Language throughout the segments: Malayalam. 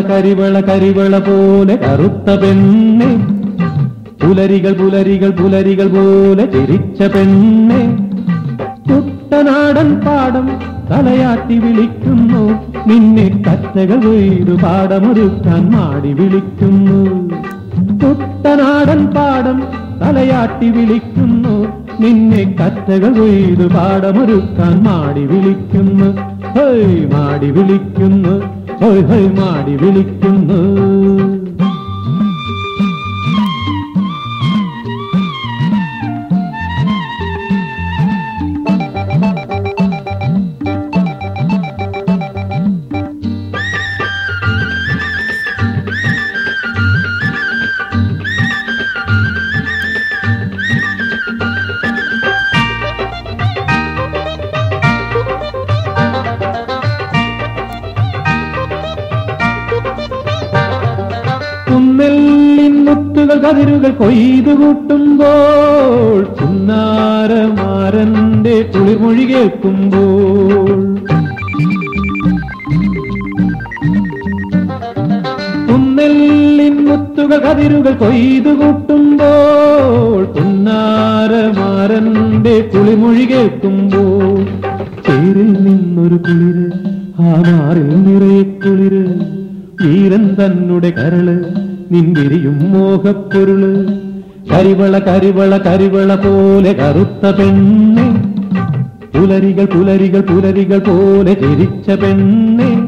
കരിവള കരിവള പോലെ കറുത്ത പെണ്ണെ. പുലരികൾ പുലരികൾ പുലരികൾ പോലെ ചിരിച്ച പെണ്ണെ. കുട്ടനാടൻ പാടം തലയാട്ടി വിളിക്കുന്നു. നിന്നെ കത്തകൾ വീട് പാടമൊരുക്കാൻ മാടി വിളിക്കുന്നു. കുട്ടനാടൻ പാടം തലയാട്ടി വിളിക്കുന്നു. നിന്നെ കറ്റകൾ കൊയ്തു പാടമൊരുക്കാൻ മാടി വിളിക്കുന്നു. ഹൈ മാടി വിളിക്കുന്നു. ഹൈ ഹൈ മാടി വിളിക്കുന്നു. കതിരുകൾ കൊയ്തു കൂട്ടുമ്പോൾ കുന്നാരമാരന്റെ കുളിമൊഴി കേൾക്കുമ്പോൾ. തുന്നെല്ലിൻ മുത്തുകൾ കതിരുകൾ കൊയ്തു കൂട്ടുമ്പോൾ കുന്നാരമാരന്റെ കുളിമൊഴി കേൾക്കുമ്പോൾ. ചേരിൽ നിന്നൊരു കുളിര് ആ നിറയെ കുളിര് വീരൻ തന്നുടെ കരൾ നിൻവിരിയും മോഹപ്പൊരുൾ. കരിവള കരിവള കരിവള പോലെ കറുത്ത പെണ്ണെ. പുലരികൾ പുലരികൾ പുലരികൾ പോലെ ചിരിച്ച പെണ്ണെ.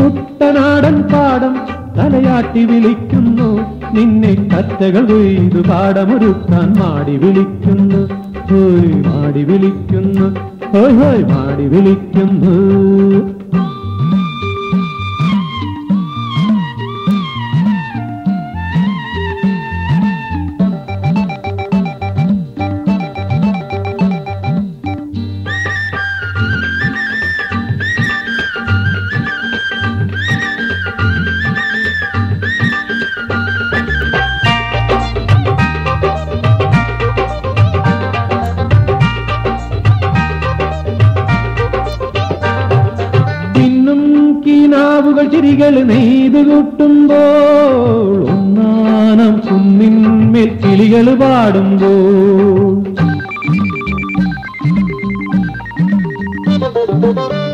കുട്ടനാടൻ പാടം തലയാട്ടി വിളിക്കുന്നു. നിന്നെ കറ്റകൾ കൊയ്തു പാടമൊരുക്കാൻ മാടി വിളിക്കുന്നു. ഹോയ് മാടി വിളിക്കുന്നു. ഹോയ് ഹോയ് മാടി വിളിക്കുന്നു. കീനാവുകൾ ചിരികൾ നെയ്തു കൂട്ടുമ്പോൾ ഒന്നാനം കുന്നിന്മേൽ കിളികൾ പാടുമ്പോൾ.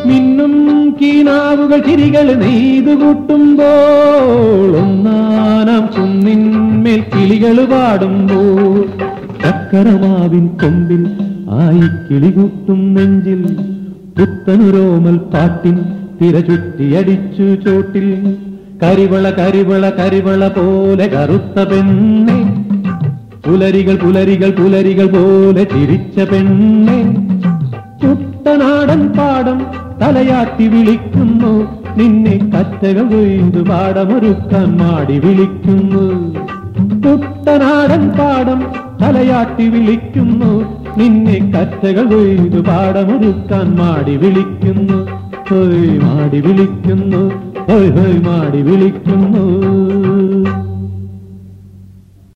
മിന്നും കീനാവുകൾ ചിരികൾ നെയ്തു കൂട്ടുമ്പോൾ ഒന്നാനം കുന്നിന്മേൽ കിളികൾ പാടുമ്പോൾ. ചക്കരമാവിൻ കൊമ്പിൽ ആയി കിളികൂട്ടും നെഞ്ചിൽ പുത്തനുരോമൽ പാട്ടിൻ തിര ചുറ്റിയടിച്ചു ചോട്ടിൽ കരിവള കരിവള കരിവള പോലെ കറുത്ത പെണ്ണെ. പുലരികൾ പുലരികൾ പുലരികൾ പോലെ ചിരിച്ച പെണ്ണെ. കുട്ടനാടൻ പാടം തലയാട്ടി വിളിക്കുന്നു. നിന്നെ കറ്റകൾ കൊയ്തു പാടമൊരുക്കാൻ മാടി വിളിക്കുന്നു. കുട്ടനാടൻ പാടം തലയാട്ടി വിളിക്കുന്നു. നിന്നെ കറ്റകൾ കൊയ്തു പാടമൊരുക്കാൻ മാടി വിളിക്കുന്നു. ഹോയ് മാടി വിളിക്കുന്നു. ഹോയ് ഹോയ് മാടി വിളിക്കുന്നു.